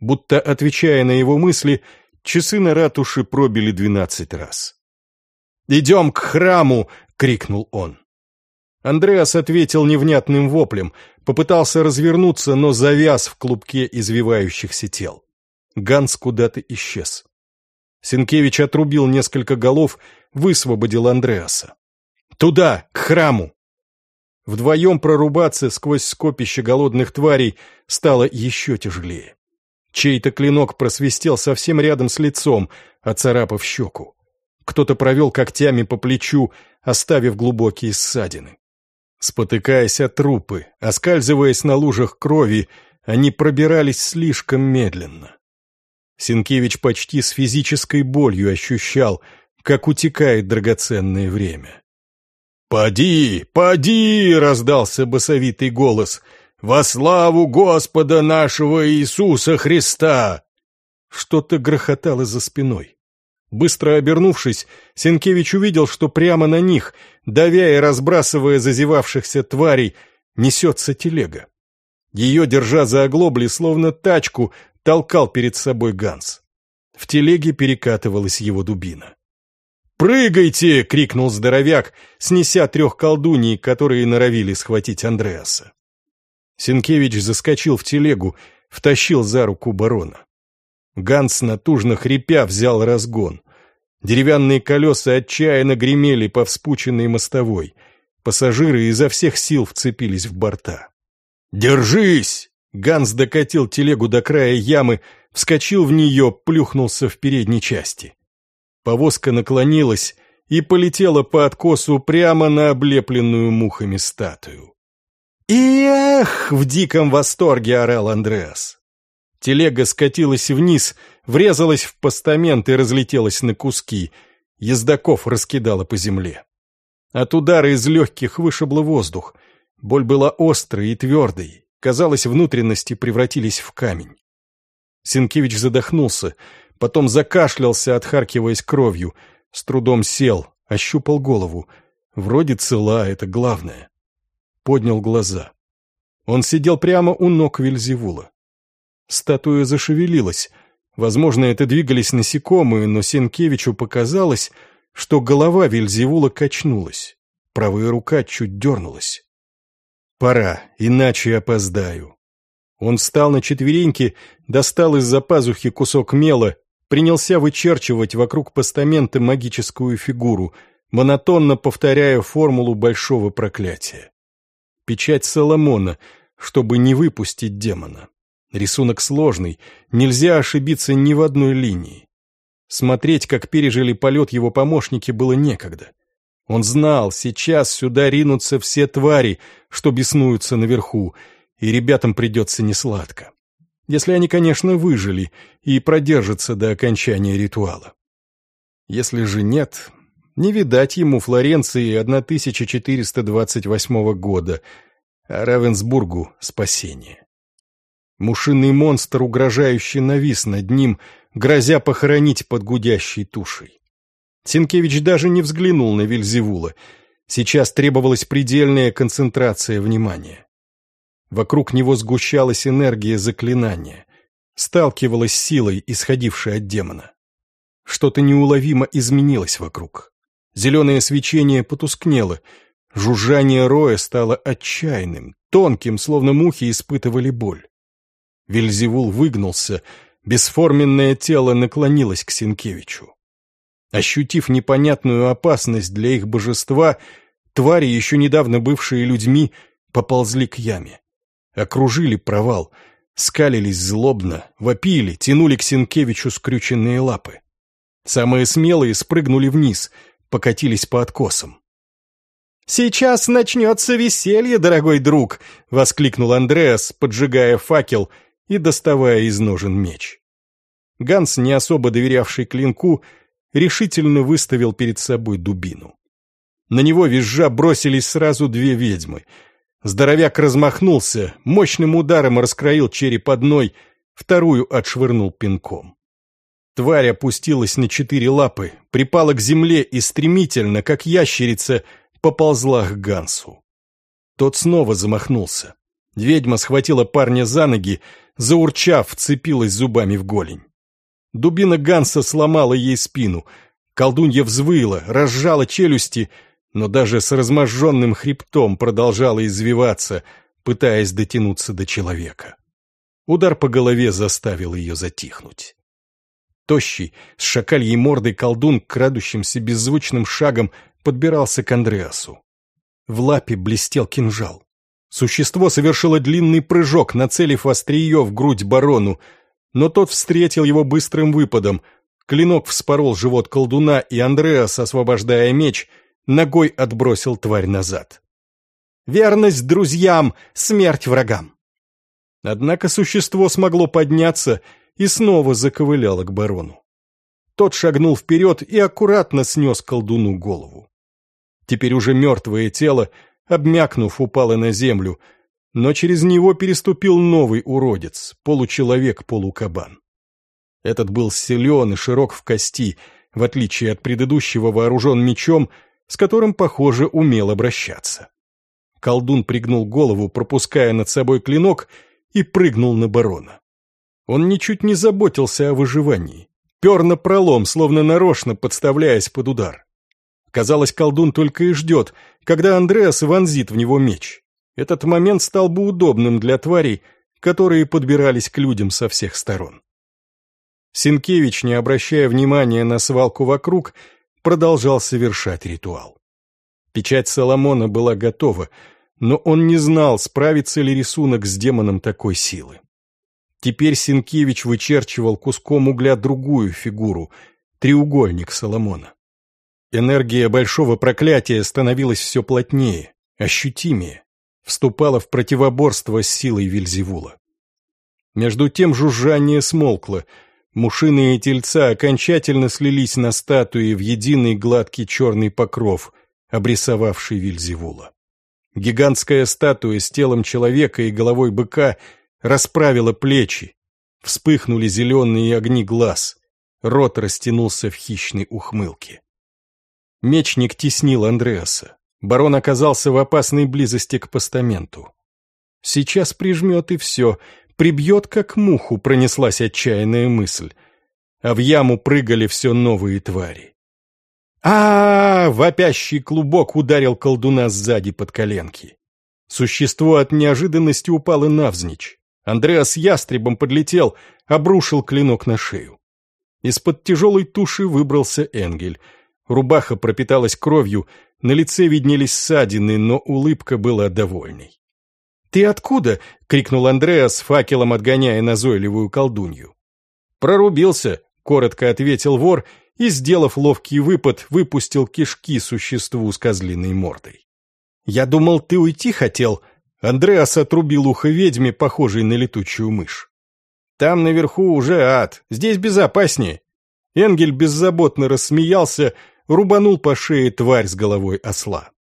Будто отвечая на его мысли, часы на ратуше пробили двенадцать раз. «Идем к храму!» — крикнул он. Андреас ответил невнятным воплем, попытался развернуться, но завяз в клубке извивающихся тел. Ганс куда-то исчез. Сенкевич отрубил несколько голов, высвободил Андреаса. «Туда, к храму!» Вдвоем прорубаться сквозь скопище голодных тварей стало еще тяжелее. Чей-то клинок просвистел совсем рядом с лицом, оцарапав щеку. Кто-то провел когтями по плечу, оставив глубокие ссадины. Спотыкаясь от трупы, оскальзываясь на лужах крови, они пробирались слишком медленно. Синкевич почти с физической болью ощущал, как утекает драгоценное время. «Поди, поди!» — раздался басовитый голос. «Во славу Господа нашего Иисуса Христа!» Что-то грохотало за спиной. Быстро обернувшись, Сенкевич увидел, что прямо на них, давя и разбрасывая зазевавшихся тварей, несется телега. Ее, держа за оглобли, словно тачку, толкал перед собой Ганс. В телеге перекатывалась его дубина. «Прыгайте!» — крикнул здоровяк, снеся трех колдуний, которые норовили схватить Андреаса. Сенкевич заскочил в телегу, втащил за руку барона. Ганс, натужно хрипя, взял разгон. Деревянные колеса отчаянно гремели по вспученной мостовой. Пассажиры изо всех сил вцепились в борта. «Держись!» Ганс докатил телегу до края ямы, вскочил в нее, плюхнулся в передней части. Повозка наклонилась и полетела по откосу прямо на облепленную мухами статую. «Эх!» — в диком восторге орал Андреас. Телега скатилась вниз, врезалась в постамент и разлетелась на куски. Ездаков раскидала по земле. От удара из легких вышибло воздух. Боль была острой и твердой. Казалось, внутренности превратились в камень. Сенкевич задохнулся, потом закашлялся, отхаркиваясь кровью, с трудом сел, ощупал голову. Вроде цела, это главное. Поднял глаза. Он сидел прямо у ног Вильзевула. Статуя зашевелилась. Возможно, это двигались насекомые, но Сенкевичу показалось, что голова Вильзевула качнулась. Правая рука чуть дернулась. «Пора, иначе опоздаю». Он встал на четвереньки, достал из-за пазухи кусок мела принялся вычерчивать вокруг постамента магическую фигуру, монотонно повторяя формулу большого проклятия. Печать Соломона, чтобы не выпустить демона. Рисунок сложный, нельзя ошибиться ни в одной линии. Смотреть, как пережили полет его помощники, было некогда. Он знал, сейчас сюда ринутся все твари, что беснуются наверху, и ребятам придется несладко если они, конечно, выжили и продержатся до окончания ритуала. Если же нет, не видать ему Флоренции 1428 года, а Равенсбургу спасение. Мушиный монстр угрожающе навис над ним, грозя похоронить под гудящей тушей. Сенкевич даже не взглянул на Вильзевула. Сейчас требовалась предельная концентрация внимания. Вокруг него сгущалась энергия заклинания, сталкивалась с силой, исходившей от демона. Что-то неуловимо изменилось вокруг. Зеленое свечение потускнело, жужжание роя стало отчаянным, тонким, словно мухи испытывали боль. Вельзевул выгнулся, бесформенное тело наклонилось к Синкевичу. Ощутив непонятную опасность для их божества, твари, еще недавно бывшие людьми, поползли к яме окружили провал, скалились злобно, вопили, тянули к Сенкевичу скрюченные лапы. Самые смелые спрыгнули вниз, покатились по откосам. «Сейчас начнется веселье, дорогой друг!» — воскликнул Андреас, поджигая факел и доставая из ножен меч. Ганс, не особо доверявший клинку, решительно выставил перед собой дубину. На него визжа бросились сразу две ведьмы — Здоровяк размахнулся, мощным ударом раскроил череп одной, вторую отшвырнул пинком. Тварь опустилась на четыре лапы, припала к земле и стремительно, как ящерица, поползла к Гансу. Тот снова замахнулся. Ведьма схватила парня за ноги, заурчав, вцепилась зубами в голень. Дубина Ганса сломала ей спину. Колдунья взвыла, разжала челюсти — но даже с разможженным хребтом продолжала извиваться, пытаясь дотянуться до человека. Удар по голове заставил ее затихнуть. Тощий, с шакальей мордой колдун, крадущимся беззвучным шагом, подбирался к Андреасу. В лапе блестел кинжал. Существо совершило длинный прыжок, нацелив острие в грудь барону, но тот встретил его быстрым выпадом. Клинок вспорол живот колдуна, и Андреас, освобождая меч, — ногой отбросил тварь назад. «Верность друзьям, смерть врагам!» Однако существо смогло подняться и снова заковыляло к барону. Тот шагнул вперед и аккуратно снес колдуну голову. Теперь уже мертвое тело, обмякнув, упало на землю, но через него переступил новый уродец, получеловек-полукабан. Этот был силен и широк в кости, в отличие от предыдущего вооружен мечом, с которым, похоже, умел обращаться. Колдун пригнул голову, пропуская над собой клинок, и прыгнул на барона. Он ничуть не заботился о выживании. Пер на пролом, словно нарочно подставляясь под удар. Казалось, колдун только и ждет, когда Андреас вонзит в него меч. Этот момент стал бы удобным для тварей, которые подбирались к людям со всех сторон. Синкевич, не обращая внимания на свалку вокруг, продолжал совершать ритуал. Печать Соломона была готова, но он не знал, справится ли рисунок с демоном такой силы. Теперь Синкевич вычерчивал куском угля другую фигуру — треугольник Соломона. Энергия большого проклятия становилась все плотнее, ощутимее, вступала в противоборство с силой Вильзевула. Между тем жужжание смолкло, мушиные тельца окончательно слились на статуи в единый гладкий черный покров, обрисовавший Вильзевула. Гигантская статуя с телом человека и головой быка расправила плечи, вспыхнули зеленые огни глаз, рот растянулся в хищной ухмылке. Мечник теснил Андреаса. Барон оказался в опасной близости к постаменту. Сейчас прижмет и все, прибьет, как муху, пронеслась отчаянная мысль. А в яму прыгали все новые твари а, -а, -а Вопящий клубок ударил колдуна сзади под коленки. Существо от неожиданности упало навзничь. Андреас ястребом подлетел, обрушил клинок на шею. Из-под тяжелой туши выбрался Энгель. Рубаха пропиталась кровью, на лице виднелись ссадины, но улыбка была довольной. «Ты откуда?» — крикнул Андреас, факелом отгоняя назойливую колдунью. «Прорубился», — коротко ответил вор и, сделав ловкий выпад, выпустил кишки существу с козлиной мордой. «Я думал, ты уйти хотел», — Андреас отрубил ухо ведьме, похожей на летучую мышь. «Там наверху уже ад, здесь безопаснее». Энгель беззаботно рассмеялся, рубанул по шее тварь с головой осла.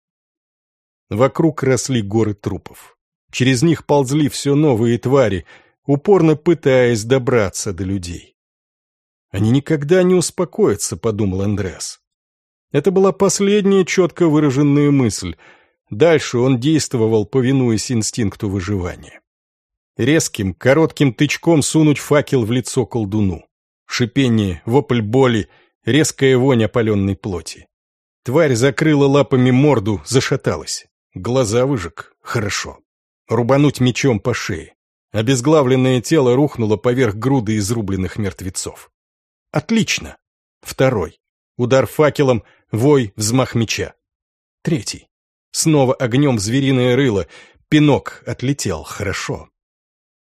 Вокруг росли горы трупов. Через них ползли все новые твари, упорно пытаясь добраться до людей. Они никогда не успокоятся, подумал Андреас. Это была последняя четко выраженная мысль. Дальше он действовал, повинуясь инстинкту выживания. Резким, коротким тычком сунуть факел в лицо колдуну. Шипение, вопль боли, резкая вонь опаленной плоти. Тварь закрыла лапами морду, зашаталась. Глаза выжег. Хорошо. Рубануть мечом по шее. Обезглавленное тело рухнуло поверх груды изрубленных мертвецов. Отлично. Второй. Удар факелом, вой, взмах меча. Третий. Снова огнем звериное рыло. Пинок отлетел. Хорошо.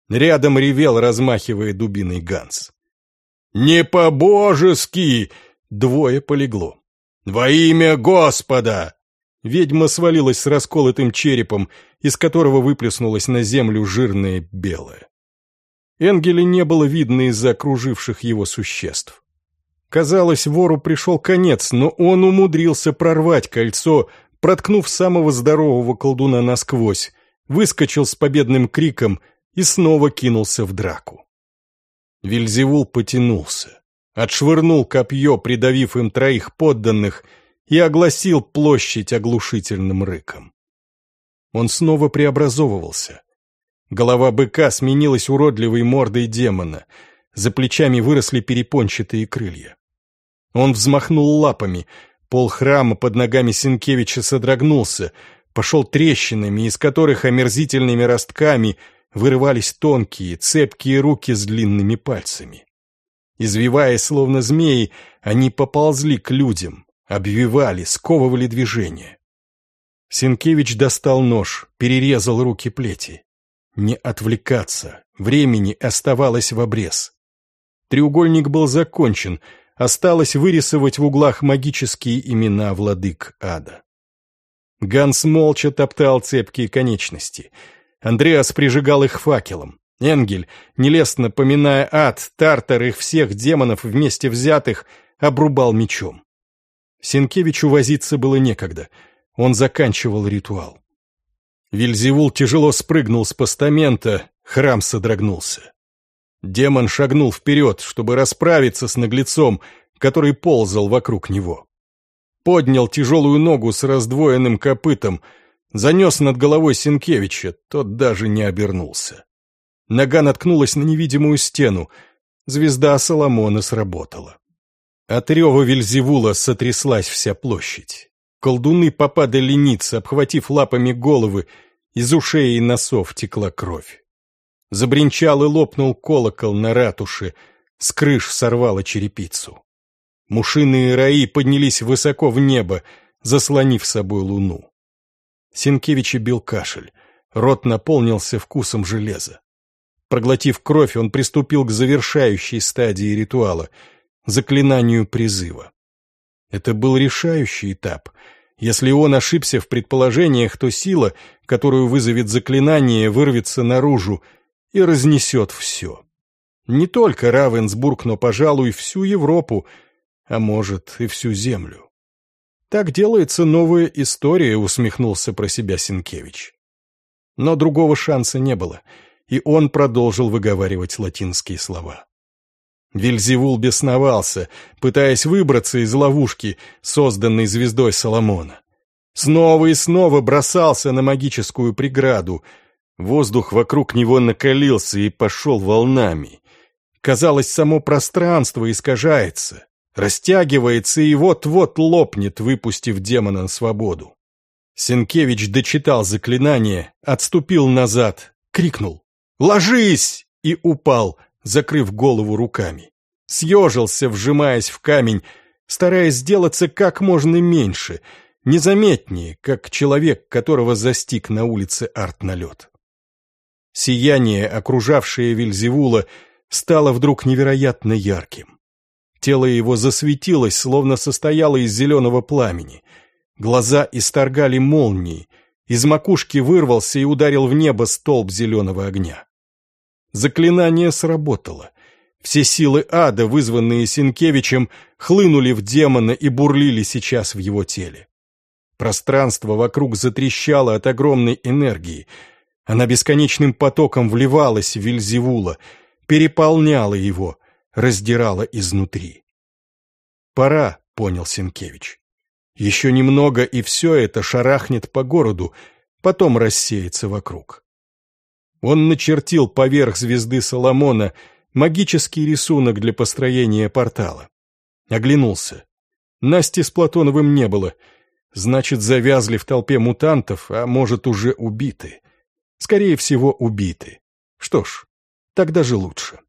Рядом ревел, размахивая дубиной Ганс. «Не по-божески!» Двое полегло. «Во имя Господа!» Ведьма свалилась с расколотым черепом, из которого выплеснулась на землю жирное белое. Энгеля не было видно из-за окруживших его существ. Казалось, вору пришел конец, но он умудрился прорвать кольцо, проткнув самого здорового колдуна насквозь, выскочил с победным криком и снова кинулся в драку. Вильзевул потянулся, отшвырнул копье, придавив им троих подданных, и огласил площадь оглушительным рыком. Он снова преобразовывался. Голова быка сменилась уродливой мордой демона. За плечами выросли перепончатые крылья. Он взмахнул лапами. Пол храма под ногами Сенкевича содрогнулся, пошел трещинами, из которых омерзительными ростками вырывались тонкие, цепкие руки с длинными пальцами. Извиваясь, словно змеи, они поползли к людям, обвивали, сковывали движение. Сенкевич достал нож, перерезал руки плети. Не отвлекаться. Времени оставалось в обрез. Треугольник был закончен. Осталось вырисовать в углах магические имена владык ада. Ганс молча топтал цепкие конечности. Андреас прижигал их факелом. Энгель, нелестно поминая ад, Тартар их всех демонов вместе взятых, обрубал мечом. Сенкевичу возиться было некогда. Он заканчивал ритуал. Вильзевул тяжело спрыгнул с постамента, храм содрогнулся. Демон шагнул вперед, чтобы расправиться с наглецом, который ползал вокруг него. Поднял тяжелую ногу с раздвоенным копытом, занес над головой Сенкевича, тот даже не обернулся. Нога наткнулась на невидимую стену, звезда Соломона сработала. От рева Вильзевула сотряслась вся площадь. Колдуны попадали ниц, обхватив лапами головы, из ушей и носов текла кровь. Забринчал и лопнул колокол на ратуше, с крыш сорвало черепицу. Мушиные раи поднялись высоко в небо, заслонив собой луну. Сенкевича бил кашель, рот наполнился вкусом железа. Проглотив кровь, он приступил к завершающей стадии ритуала — заклинанию призыва. Это был решающий этап. Если он ошибся в предположениях, то сила, которую вызовет заклинание, вырвется наружу и разнесет все. Не только Равенсбург, но, пожалуй, всю Европу, а может и всю Землю. Так делается новая история, усмехнулся про себя Сенкевич. Но другого шанса не было, и он продолжил выговаривать латинские слова. Вильзевул бесновался, пытаясь выбраться из ловушки, созданной звездой Соломона. Снова и снова бросался на магическую преграду. Воздух вокруг него накалился и пошел волнами. Казалось, само пространство искажается, растягивается и вот-вот лопнет, выпустив демона на свободу. Сенкевич дочитал заклинание, отступил назад, крикнул «Ложись!» и упал, закрыв голову руками. Съежился, вжимаясь в камень, стараясь сделаться как можно меньше, незаметнее, как человек, которого застиг на улице арт-налет. Сияние, окружавшее Вильзевула, стало вдруг невероятно ярким. Тело его засветилось, словно состояло из зеленого пламени. Глаза исторгали молнии, из макушки вырвался и ударил в небо столб зеленого огня. Заклинание сработало. Все силы ада, вызванные Синкевичем, хлынули в демона и бурлили сейчас в его теле. Пространство вокруг затрещало от огромной энергии. Она бесконечным потоком вливалась в Вильзевула, переполняла его, раздирала изнутри. «Пора», — понял Синкевич. «Еще немного, и все это шарахнет по городу, потом рассеется вокруг». Он начертил поверх звезды Соломона магический рисунок для построения портала. Оглянулся. Насти с Платоновым не было. Значит, завязли в толпе мутантов, а может, уже убиты. Скорее всего, убиты. Что ж, тогда же лучше.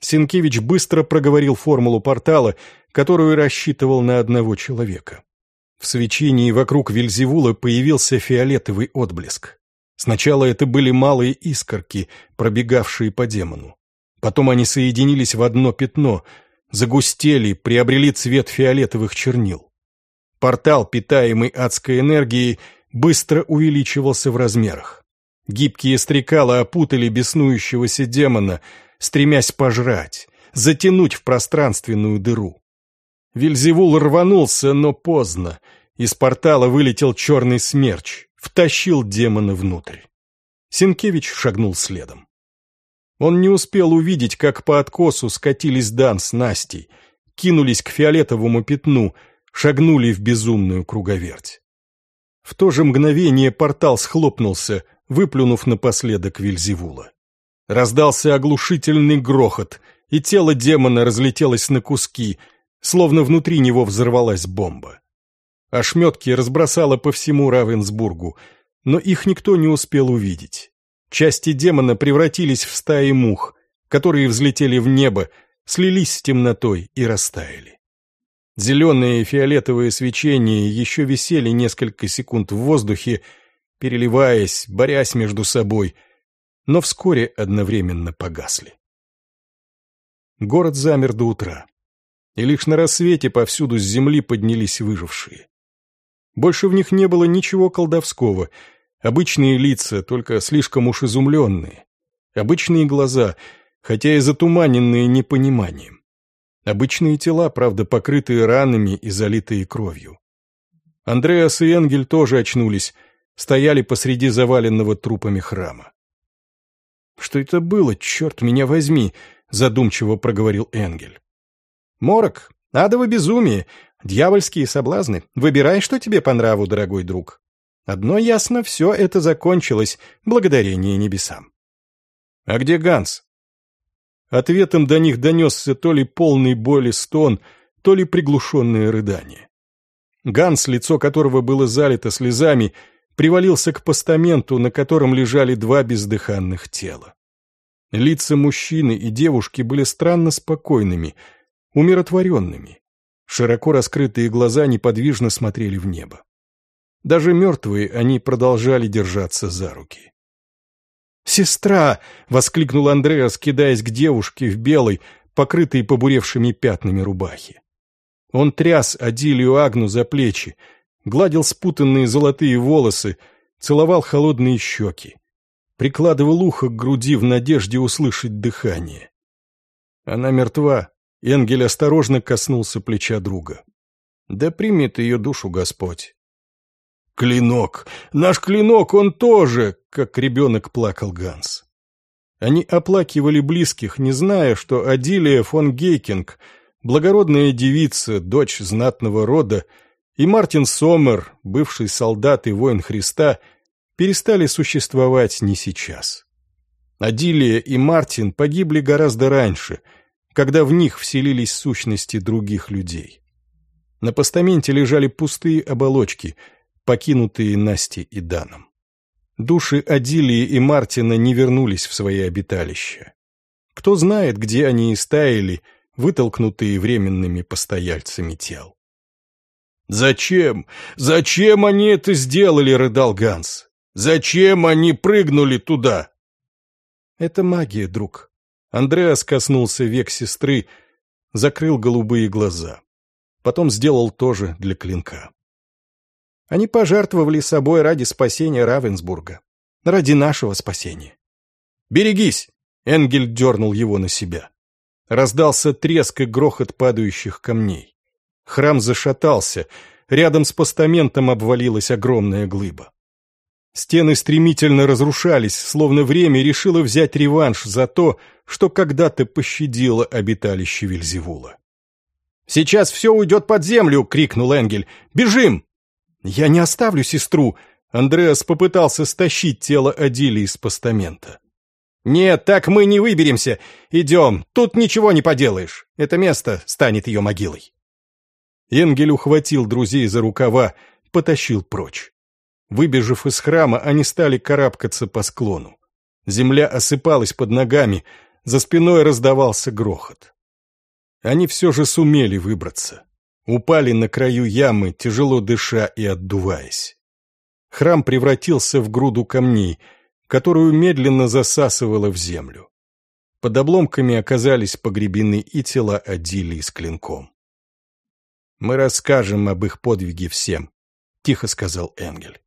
Сенкевич быстро проговорил формулу портала, которую рассчитывал на одного человека. В свечении вокруг Вильзевула появился фиолетовый отблеск. Сначала это были малые искорки, пробегавшие по демону. Потом они соединились в одно пятно, загустели, приобрели цвет фиолетовых чернил. Портал, питаемый адской энергией, быстро увеличивался в размерах. Гибкие стрекалы опутали беснующегося демона, стремясь пожрать, затянуть в пространственную дыру. Вильзевул рванулся, но поздно. Из портала вылетел черный смерч втащил демона внутрь. Сенкевич шагнул следом. Он не успел увидеть, как по откосу скатились Дан с Настей, кинулись к фиолетовому пятну, шагнули в безумную круговерть. В то же мгновение портал схлопнулся, выплюнув напоследок Вильзевула. Раздался оглушительный грохот, и тело демона разлетелось на куски, словно внутри него взорвалась бомба. Ошметки разбросало по всему Равенсбургу, но их никто не успел увидеть. Части демона превратились в стаи мух, которые взлетели в небо, слились с темнотой и растаяли. Зеленые и фиолетовые свечения еще висели несколько секунд в воздухе, переливаясь, борясь между собой, но вскоре одновременно погасли. Город замер до утра, и лишь на рассвете повсюду с земли поднялись выжившие. Больше в них не было ничего колдовского. Обычные лица, только слишком уж изумленные. Обычные глаза, хотя и затуманенные непониманием. Обычные тела, правда, покрытые ранами и залитые кровью. Андреас и Энгель тоже очнулись, стояли посреди заваленного трупами храма. «Что это было, черт меня возьми?» — задумчиво проговорил Энгель. «Морок, адово безумие, дьявольские соблазны. Выбирай, что тебе по нраву, дорогой друг. Одно ясно, все это закончилось, благодарение небесам». «А где Ганс?» Ответом до них донесся то ли полный боли стон, то ли приглушенное рыдание. Ганс, лицо которого было залито слезами, привалился к постаменту, на котором лежали два бездыханных тела. Лица мужчины и девушки были странно спокойными, умиротворенными. Широко раскрытые глаза неподвижно смотрели в небо. Даже мертвые они продолжали держаться за руки. «Сестра!» — воскликнул Андреас, кидаясь к девушке в белой, покрытой побуревшими пятнами рубахи. Он тряс Адилию Агну за плечи, гладил спутанные золотые волосы, целовал холодные щеки, прикладывал ухо к груди в надежде услышать дыхание. Она мертва. Энгель осторожно коснулся плеча друга. Да примет ее душу Господь. «Клинок! Наш клинок, он тоже!» — как ребенок плакал Ганс. Они оплакивали близких, не зная, что Адилия фон Гейкинг — благородная девица, дочь знатного рода, и Мартин Сомер, бывший солдат и воин Христа, перестали существовать не сейчас. Адилия и Мартин погибли гораздо раньше, когда в них вселились сущности других людей. На постаменте лежали пустые оболочки, покинутые Настей и Даном. Души Адилии и Мартина не вернулись в свои обиталища. Кто знает, где они истаяли, вытолкнутые временными постояльцами тел. «Зачем? Зачем они это сделали?» — рыдал Ганс. «Зачем они прыгнули туда?» «Это магия, друг». Андреас коснулся век сестры, закрыл голубые глаза. Потом сделал то же для клинка. Они пожертвовали собой ради спасения Равенсбурга. Ради нашего спасения. «Берегись!» — Энгель дернул его на себя. Раздался треск и грохот падающих камней. Храм зашатался, рядом с постаментом обвалилась огромная глыба. Стены стремительно разрушались, словно время решило взять реванш за то, что когда-то пощадило обиталище Вильзевула. «Сейчас все уйдет под землю!» — крикнул Энгель. «Бежим!» «Я не оставлю сестру!» Андреас попытался стащить тело Адили с постамента. «Нет, так мы не выберемся. Идем, тут ничего не поделаешь. Это место станет ее могилой». Энгель ухватил друзей за рукава, потащил прочь. Выбежав из храма, они стали карабкаться по склону. Земля осыпалась под ногами, за спиной раздавался грохот. Они все же сумели выбраться. Упали на краю ямы, тяжело дыша и отдуваясь. Храм превратился в груду камней — которую медленно засасывало в землю. Под обломками оказались погребены и тела Адилии с клинком. «Мы расскажем об их подвиге всем», — тихо сказал Энгель.